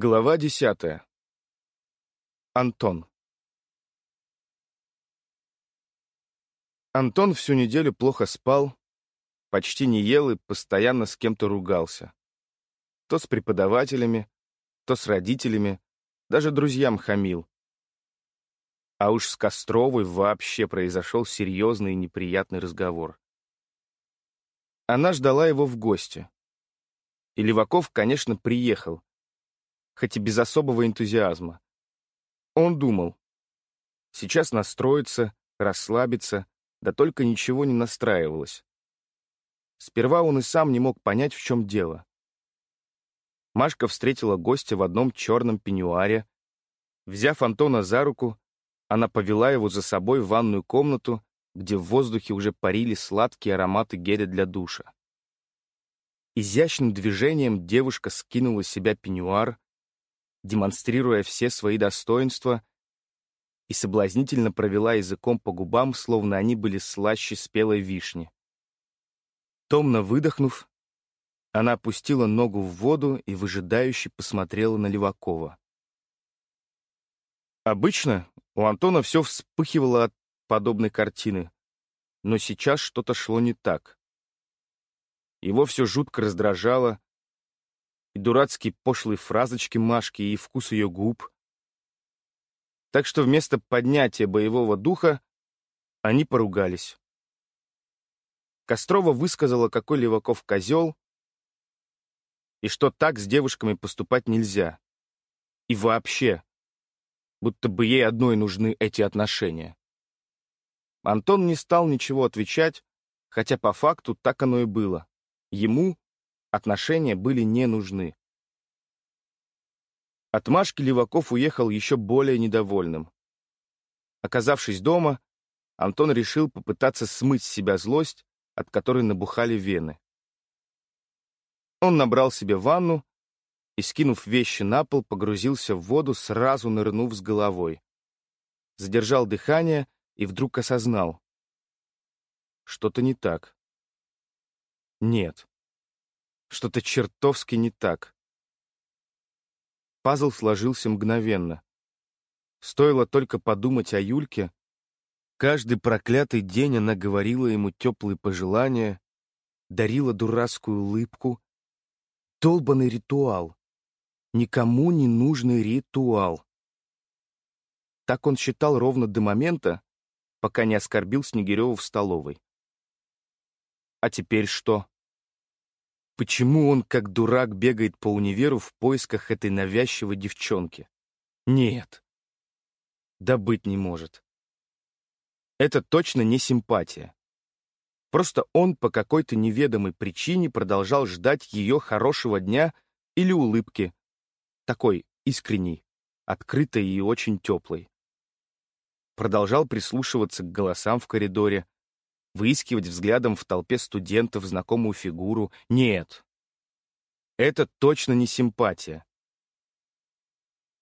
Глава десятая. Антон. Антон всю неделю плохо спал, почти не ел и постоянно с кем-то ругался. То с преподавателями, то с родителями, даже друзьям хамил. А уж с Костровой вообще произошел серьезный и неприятный разговор. Она ждала его в гости. И Леваков, конечно, приехал, хоть и без особого энтузиазма. Он думал, сейчас настроится, расслабится, да только ничего не настраивалось. Сперва он и сам не мог понять, в чем дело. Машка встретила гостя в одном черном пеньюаре. Взяв Антона за руку, она повела его за собой в ванную комнату, где в воздухе уже парили сладкие ароматы геля для душа. Изящным движением девушка скинула с себя пеньюар, демонстрируя все свои достоинства, и соблазнительно провела языком по губам, словно они были слаще спелой вишни. Томно выдохнув, она опустила ногу в воду и выжидающе посмотрела на Левакова. Обычно у Антона все вспыхивало от подобной картины, но сейчас что-то шло не так. Его все жутко раздражало, и дурацкие пошлые фразочки Машки, и вкус ее губ. Так что вместо поднятия боевого духа они поругались. Кострова высказала, какой Леваков козел, и что так с девушками поступать нельзя. И вообще, будто бы ей одной нужны эти отношения. Антон не стал ничего отвечать, хотя по факту так оно и было. Ему отношения были не нужны. От Машки Леваков уехал еще более недовольным. Оказавшись дома, Антон решил попытаться смыть с себя злость, от которой набухали вены. Он набрал себе ванну и, скинув вещи на пол, погрузился в воду, сразу нырнув с головой. Задержал дыхание и вдруг осознал. Что-то не так. Нет, что-то чертовски не так. Пазл сложился мгновенно. Стоило только подумать о Юльке. Каждый проклятый день она говорила ему теплые пожелания, дарила дурацкую улыбку. Долбанный ритуал. Никому не нужный ритуал. Так он считал ровно до момента, пока не оскорбил Снегирева в столовой. А теперь что? Почему он, как дурак, бегает по универу в поисках этой навязчивой девчонки? Нет. Да быть не может. Это точно не симпатия. Просто он по какой-то неведомой причине продолжал ждать ее хорошего дня или улыбки. Такой искренней, открытой и очень теплой. Продолжал прислушиваться к голосам в коридоре, выискивать взглядом в толпе студентов знакомую фигуру. Нет. Это точно не симпатия.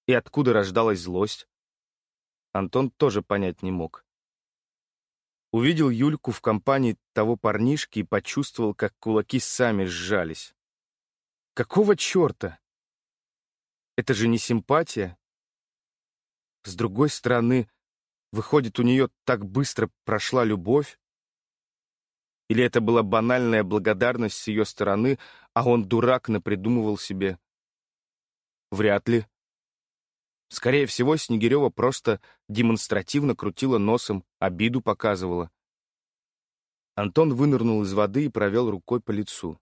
И откуда рождалась злость? Антон тоже понять не мог. Увидел Юльку в компании того парнишки и почувствовал, как кулаки сами сжались. Какого черта? Это же не симпатия. С другой стороны, выходит, у нее так быстро прошла любовь. Или это была банальная благодарность с ее стороны, а он, дурак, напридумывал себе? Вряд ли. Скорее всего, Снегирева просто демонстративно крутила носом, обиду показывала. Антон вынырнул из воды и провел рукой по лицу.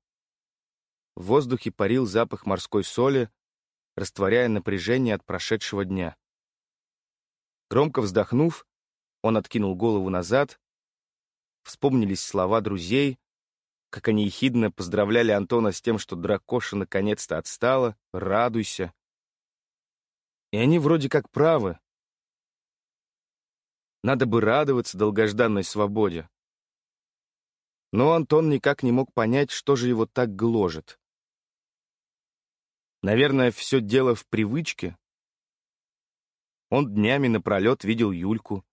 В воздухе парил запах морской соли, растворяя напряжение от прошедшего дня. Громко вздохнув, он откинул голову назад Вспомнились слова друзей, как они ехидно поздравляли Антона с тем, что дракоша наконец-то отстала, радуйся. И они вроде как правы. Надо бы радоваться долгожданной свободе. Но Антон никак не мог понять, что же его так гложет. Наверное, все дело в привычке. Он днями напролет видел Юльку,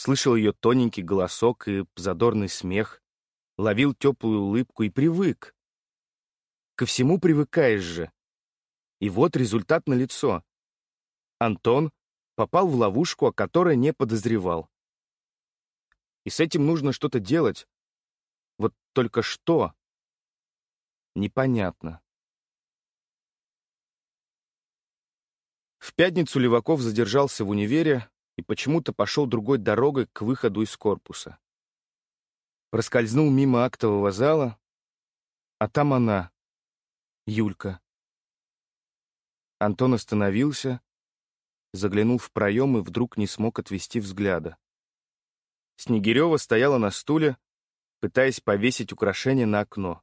слышал ее тоненький голосок и задорный смех, ловил теплую улыбку и привык. Ко всему привыкаешь же. И вот результат налицо. Антон попал в ловушку, о которой не подозревал. И с этим нужно что-то делать. Вот только что? Непонятно. В пятницу Леваков задержался в универе и почему-то пошел другой дорогой к выходу из корпуса. Проскользнул мимо актового зала, а там она, Юлька. Антон остановился, заглянул в проем и вдруг не смог отвести взгляда. Снегирева стояла на стуле, пытаясь повесить украшение на окно.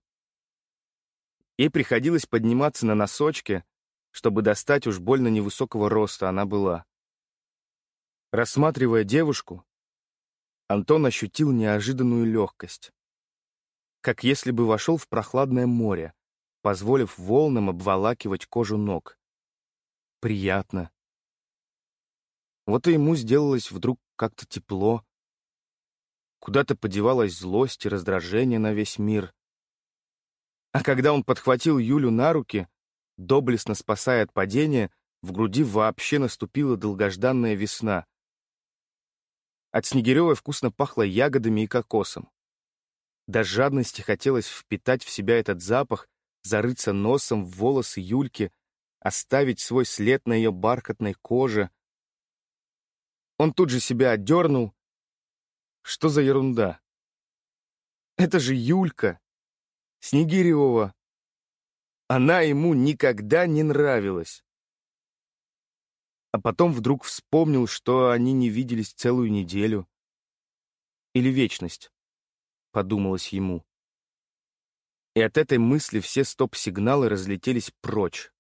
Ей приходилось подниматься на носочки, чтобы достать уж больно невысокого роста она была. Рассматривая девушку, Антон ощутил неожиданную легкость. Как если бы вошел в прохладное море, позволив волнам обволакивать кожу ног. Приятно. Вот и ему сделалось вдруг как-то тепло. Куда-то подевалась злость и раздражение на весь мир. А когда он подхватил Юлю на руки, доблестно спасая от падения, в груди вообще наступила долгожданная весна. От Снегиревой вкусно пахло ягодами и кокосом. До жадности хотелось впитать в себя этот запах, зарыться носом в волосы Юльки, оставить свой след на ее бархатной коже. Он тут же себя отдернул. Что за ерунда? Это же Юлька, Снегирева, она ему никогда не нравилась. А потом вдруг вспомнил, что они не виделись целую неделю. Или вечность, подумалось ему. И от этой мысли все стоп-сигналы разлетелись прочь,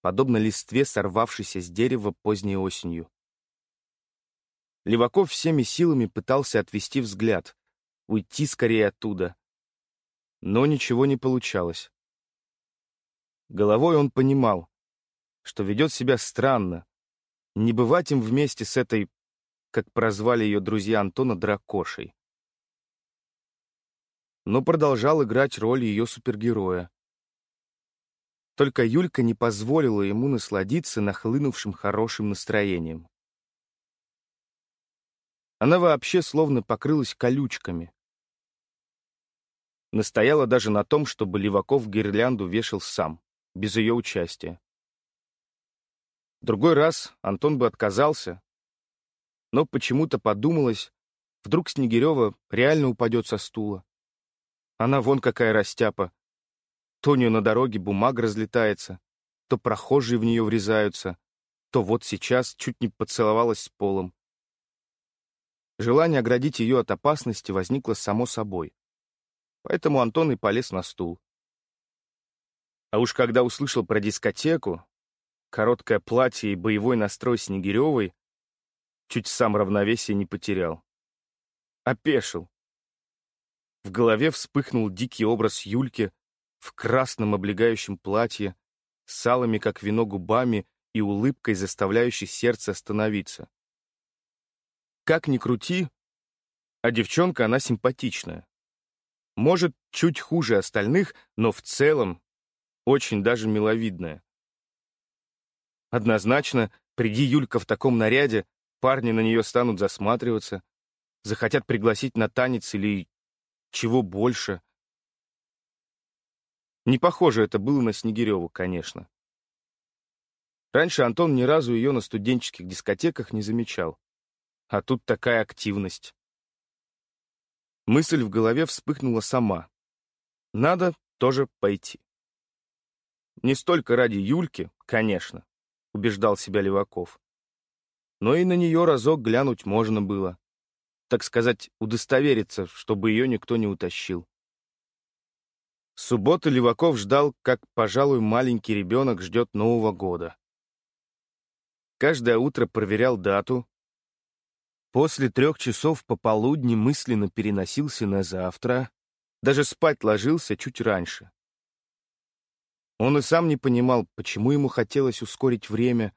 подобно листве, сорвавшейся с дерева поздней осенью. Леваков всеми силами пытался отвести взгляд, уйти скорее оттуда. Но ничего не получалось. Головой он понимал, что ведет себя странно. Не бывать им вместе с этой, как прозвали ее друзья Антона, дракошей. Но продолжал играть роль ее супергероя. Только Юлька не позволила ему насладиться нахлынувшим хорошим настроением. Она вообще словно покрылась колючками. Настояла даже на том, чтобы Леваков гирлянду вешал сам без ее участия. Другой раз Антон бы отказался, но почему-то подумалось, вдруг Снегирева реально упадет со стула. Она вон какая растяпа. То у нее на дороге бумага разлетается, то прохожие в нее врезаются, то вот сейчас чуть не поцеловалась с полом. Желание оградить ее от опасности возникло само собой. Поэтому Антон и полез на стул. А уж когда услышал про дискотеку, короткое платье и боевой настрой Снегиревой, чуть сам равновесие не потерял. Опешил. В голове вспыхнул дикий образ Юльки в красном облегающем платье, с алыми, как вино, губами и улыбкой, заставляющей сердце остановиться. Как ни крути, а девчонка она симпатичная. Может, чуть хуже остальных, но в целом очень даже миловидная. Однозначно, приди Юлька в таком наряде, парни на нее станут засматриваться, захотят пригласить на танец или чего больше. Не похоже это было на Снегиреву, конечно. Раньше Антон ни разу ее на студенческих дискотеках не замечал. А тут такая активность. Мысль в голове вспыхнула сама. Надо тоже пойти. Не столько ради Юльки, конечно, убеждал себя Леваков. Но и на нее разок глянуть можно было. Так сказать, удостовериться, чтобы ее никто не утащил. Субботы Леваков ждал, как, пожалуй, маленький ребенок ждет Нового года. Каждое утро проверял дату. После трех часов пополудни мысленно переносился на завтра. Даже спать ложился чуть раньше. Он и сам не понимал, почему ему хотелось ускорить время,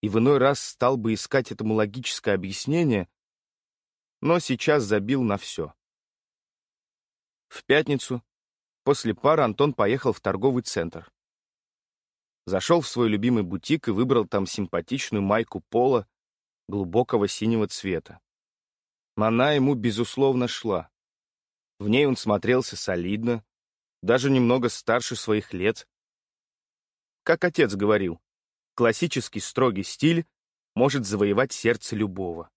и в иной раз стал бы искать этому логическое объяснение, но сейчас забил на все. В пятницу, после пары, Антон поехал в торговый центр. Зашел в свой любимый бутик и выбрал там симпатичную майку пола глубокого синего цвета. Она ему, безусловно, шла. В ней он смотрелся солидно, даже немного старше своих лет. Как отец говорил, классический строгий стиль может завоевать сердце любого.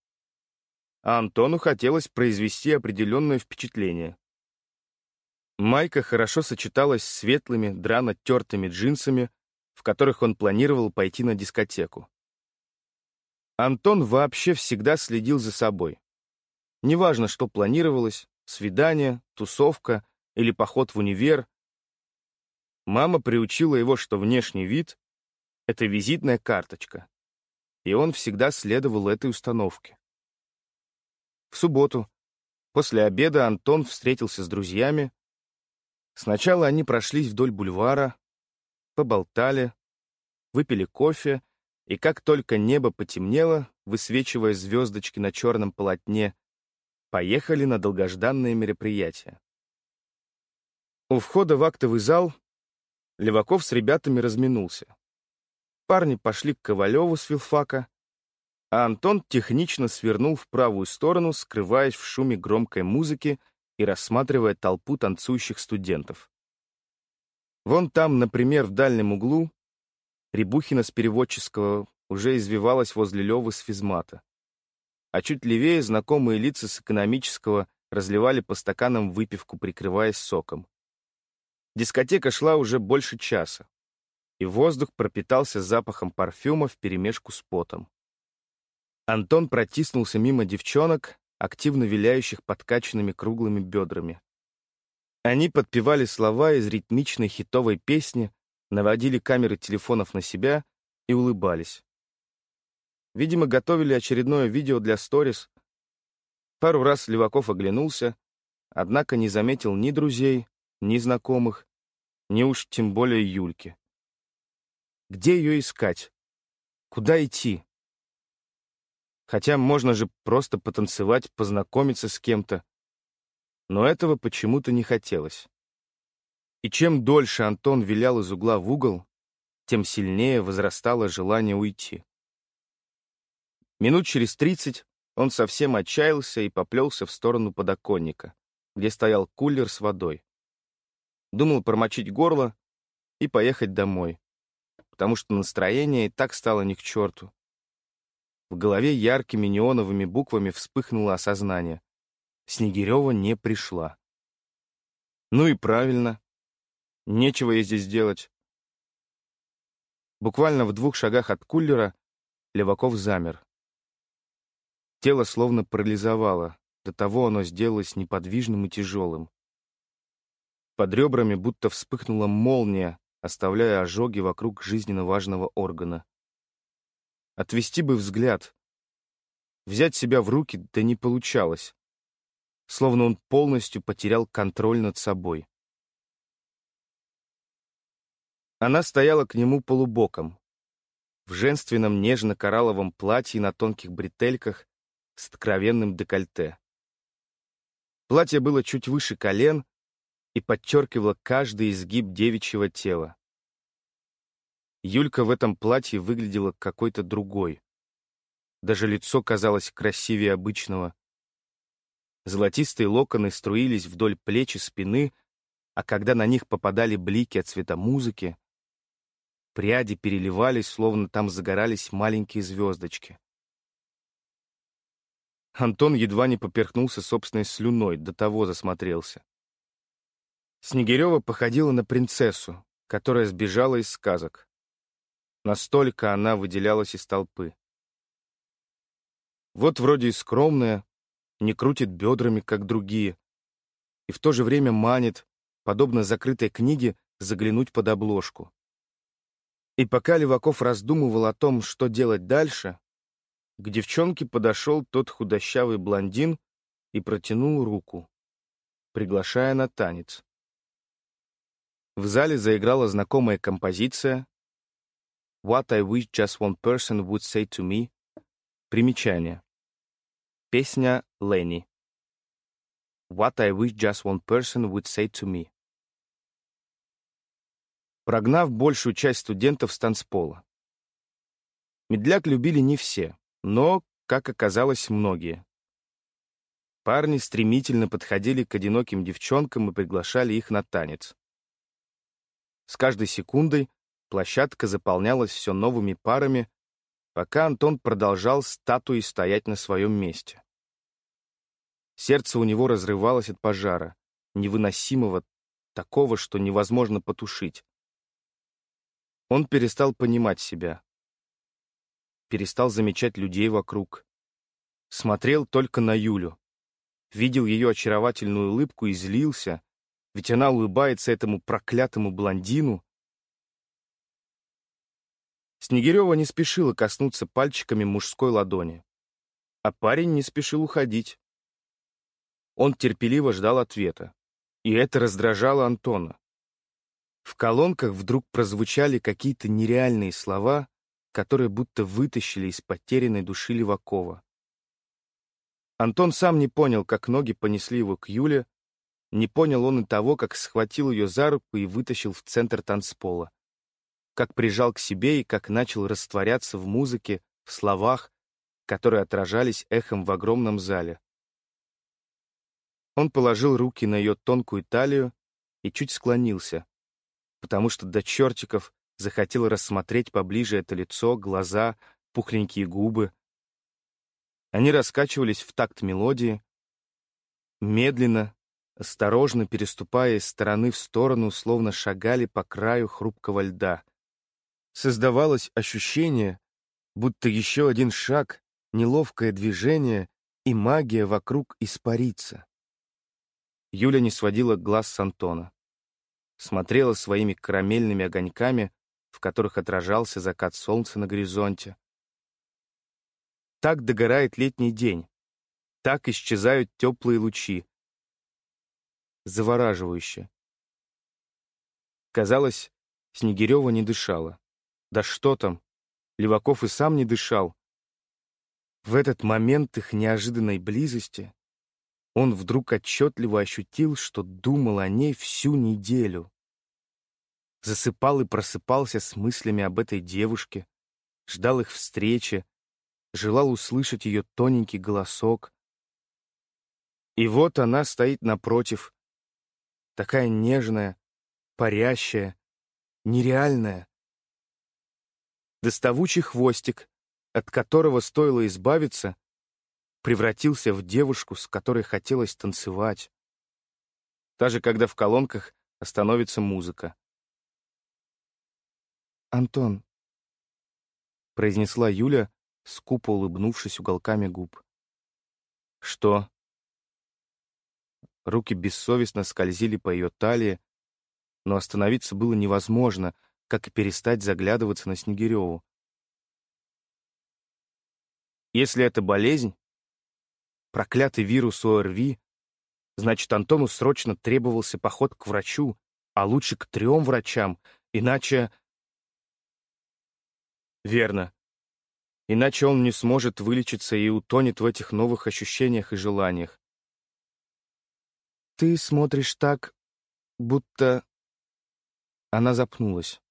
А Антону хотелось произвести определенное впечатление. Майка хорошо сочеталась с светлыми, драно тертыми джинсами, в которых он планировал пойти на дискотеку. Антон вообще всегда следил за собой. Неважно, что планировалось, свидание, тусовка или поход в универ. Мама приучила его, что внешний вид — это визитная карточка, и он всегда следовал этой установке. В субботу, после обеда, Антон встретился с друзьями. Сначала они прошлись вдоль бульвара, поболтали, выпили кофе, и как только небо потемнело, высвечивая звездочки на черном полотне, поехали на долгожданное мероприятие. У входа в актовый зал Леваков с ребятами разминулся. Парни пошли к Ковалеву с филфака, а Антон технично свернул в правую сторону, скрываясь в шуме громкой музыки и рассматривая толпу танцующих студентов. Вон там, например, в дальнем углу, Рябухина с переводческого уже извивалась возле Левы с физмата. А чуть левее знакомые лица с экономического разливали по стаканам выпивку, прикрываясь соком. Дискотека шла уже больше часа, и воздух пропитался запахом парфюма вперемешку с потом. Антон протиснулся мимо девчонок, активно виляющих подкачанными круглыми бедрами. Они подпевали слова из ритмичной хитовой песни, наводили камеры телефонов на себя и улыбались. Видимо, готовили очередное видео для сторис. Пару раз Леваков оглянулся, однако не заметил ни друзей, ни знакомых, ни уж тем более Юльки. Где ее искать? Куда идти? Хотя можно же просто потанцевать, познакомиться с кем-то. Но этого почему-то не хотелось. И чем дольше Антон вилял из угла в угол, тем сильнее возрастало желание уйти. Минут через тридцать он совсем отчаялся и поплелся в сторону подоконника, где стоял кулер с водой. Думал промочить горло и поехать домой, потому что настроение и так стало ни к черту. В голове яркими неоновыми буквами вспыхнуло осознание. Снегирева не пришла. Ну и правильно. Нечего ей здесь делать. Буквально в двух шагах от кулера Леваков замер. Тело словно парализовало, до того оно сделалось неподвижным и тяжелым. Под ребрами будто вспыхнула молния, оставляя ожоги вокруг жизненно важного органа. Отвести бы взгляд. Взять себя в руки, да не получалось. Словно он полностью потерял контроль над собой. Она стояла к нему полубоком, в женственном нежно-коралловом платье на тонких бретельках с откровенным декольте. Платье было чуть выше колен и подчеркивало каждый изгиб девичьего тела. Юлька в этом платье выглядела какой-то другой. Даже лицо казалось красивее обычного. Золотистые локоны струились вдоль плеч и спины, а когда на них попадали блики от цвета музыки, Пряди переливались, словно там загорались маленькие звездочки. Антон едва не поперхнулся собственной слюной, до того засмотрелся. Снегирева походила на принцессу, которая сбежала из сказок. Настолько она выделялась из толпы. Вот вроде и скромная, не крутит бедрами, как другие, и в то же время манит, подобно закрытой книге, заглянуть под обложку. И пока Леваков раздумывал о том, что делать дальше, к девчонке подошел тот худощавый блондин и протянул руку, приглашая на танец. В зале заиграла знакомая композиция «What I wish just one person would say to me» Примечание. Песня Ленни. What I wish just one person would say to me. прогнав большую часть студентов с танцпола. Медляк любили не все, но, как оказалось, многие. Парни стремительно подходили к одиноким девчонкам и приглашали их на танец. С каждой секундой площадка заполнялась все новыми парами, пока Антон продолжал статуей стоять на своем месте. Сердце у него разрывалось от пожара, невыносимого, такого, что невозможно потушить. Он перестал понимать себя, перестал замечать людей вокруг, смотрел только на Юлю, видел ее очаровательную улыбку и злился, ведь она улыбается этому проклятому блондину. Снегирева не спешила коснуться пальчиками мужской ладони, а парень не спешил уходить. Он терпеливо ждал ответа, и это раздражало Антона. В колонках вдруг прозвучали какие-то нереальные слова, которые будто вытащили из потерянной души Левакова. Антон сам не понял, как ноги понесли его к Юле, не понял он и того, как схватил ее за руку и вытащил в центр танцпола, как прижал к себе и как начал растворяться в музыке, в словах, которые отражались эхом в огромном зале. Он положил руки на ее тонкую талию и чуть склонился, потому что до чертиков захотел рассмотреть поближе это лицо, глаза, пухленькие губы. Они раскачивались в такт мелодии, медленно, осторожно переступая из стороны в сторону, словно шагали по краю хрупкого льда. Создавалось ощущение, будто еще один шаг, неловкое движение, и магия вокруг испарится. Юля не сводила глаз с Антона. Смотрела своими карамельными огоньками в которых отражался закат солнца на горизонте. Так догорает летний день, так исчезают теплые лучи. Завораживающе. Казалось, Снегирева не дышала. Да что там, Леваков и сам не дышал. В этот момент их неожиданной близости он вдруг отчетливо ощутил, что думал о ней всю неделю засыпал и просыпался с мыслями об этой девушке, ждал их встречи, желал услышать ее тоненький голосок. И вот она стоит напротив, такая нежная, парящая, нереальная. Доставучий хвостик, от которого стоило избавиться, превратился в девушку, с которой хотелось танцевать. Даже когда в колонках остановится музыка. «Антон», — произнесла Юля, скупо улыбнувшись уголками губ. «Что?» Руки бессовестно скользили по ее талии, но остановиться было невозможно, как и перестать заглядываться на Снегиреву. Если это болезнь, проклятый вирус ОРВИ, значит, Антону срочно требовался поход к врачу, а лучше к трем врачам, иначе... Верно. Иначе он не сможет вылечиться и утонет в этих новых ощущениях и желаниях. Ты смотришь так, будто... Она запнулась.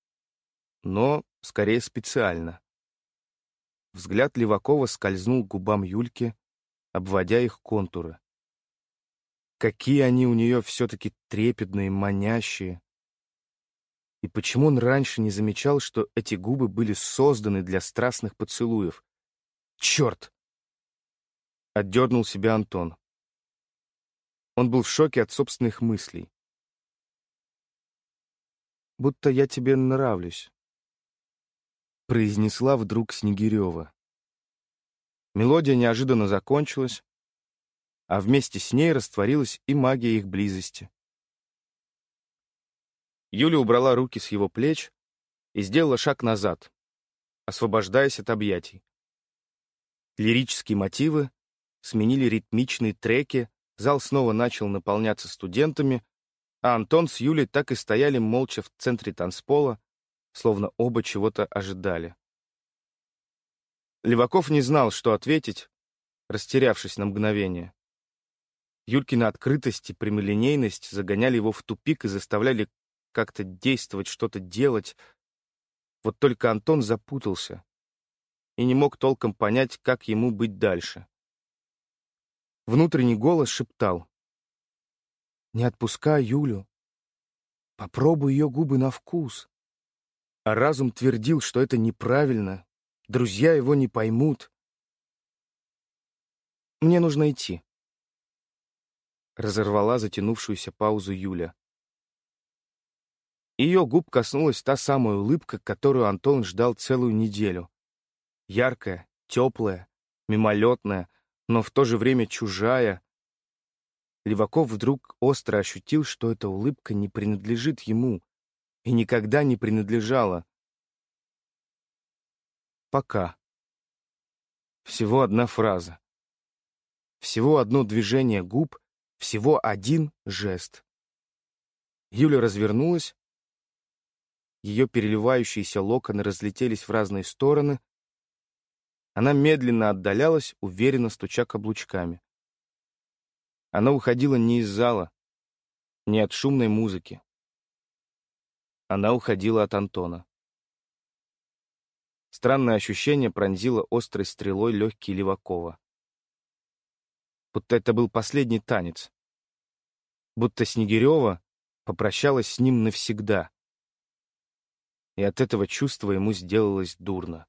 Но, скорее, специально. Взгляд Левакова скользнул к губам Юльки, обводя их контуры. Какие они у нее все-таки трепетные, манящие. И почему он раньше не замечал, что эти губы были созданы для страстных поцелуев? Черт! Отдернул себя Антон. Он был в шоке от собственных мыслей. «Будто я тебе нравлюсь», — произнесла вдруг Снегирева. Мелодия неожиданно закончилась, а вместе с ней растворилась и магия их близости. Юля убрала руки с его плеч и сделала шаг назад, освобождаясь от объятий. Лирические мотивы сменили ритмичные треки, зал снова начал наполняться студентами, а Антон с Юлей так и стояли молча в центре танцпола, словно оба чего-то ожидали. Леваков не знал, что ответить, растерявшись на мгновение. Юлькина открытость и прямолинейность загоняли его в тупик и заставляли как-то действовать, что-то делать. Вот только Антон запутался и не мог толком понять, как ему быть дальше. Внутренний голос шептал. «Не отпускай Юлю. Попробуй ее губы на вкус». А разум твердил, что это неправильно, друзья его не поймут. «Мне нужно идти», — разорвала затянувшуюся паузу Юля. Ее губ коснулась та самая улыбка, которую Антон ждал целую неделю. Яркая, теплая, мимолетная — но в то же время чужая. Леваков вдруг остро ощутил, что эта улыбка не принадлежит ему и никогда не принадлежала. Пока. Всего одна фраза. Всего одно движение губ, всего один жест. Юля развернулась, ее переливающиеся локоны разлетелись в разные стороны, она медленно отдалялась, уверенно стуча каблучками. Она уходила не из зала, не от шумной музыки. Она уходила от Антона. Странное ощущение пронзило острой стрелой легкие Левакова. Будто это был последний танец. Будто Снегирева попрощалась с ним навсегда. И от этого чувства ему сделалось дурно.